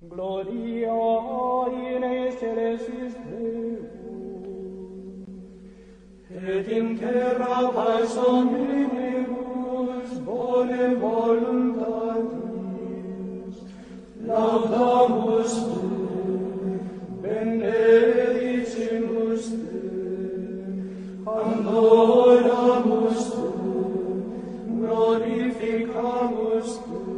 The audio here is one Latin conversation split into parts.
Gloria in excelsis Deum, et in terra pax omnibus bone voluntatis, laudamus Te, benedicimus Te, adoramus Te, glorificamus Te,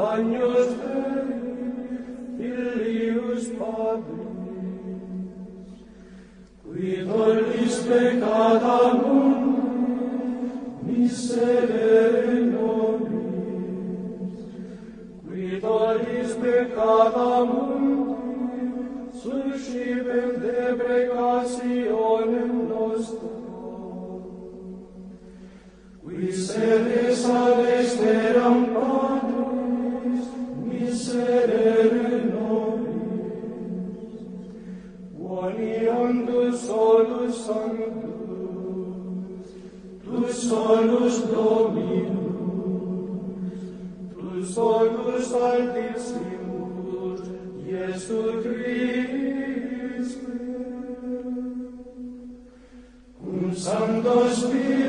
agnus Dei, filius Patris, qui tollis peccata mundi, miserere nobis, qui tollis peccata mundi, suscipem deprecationem nostrum, qui se solus Dominus, tu solus altissimus, Iesu Christe, cum Sancto Spiritus,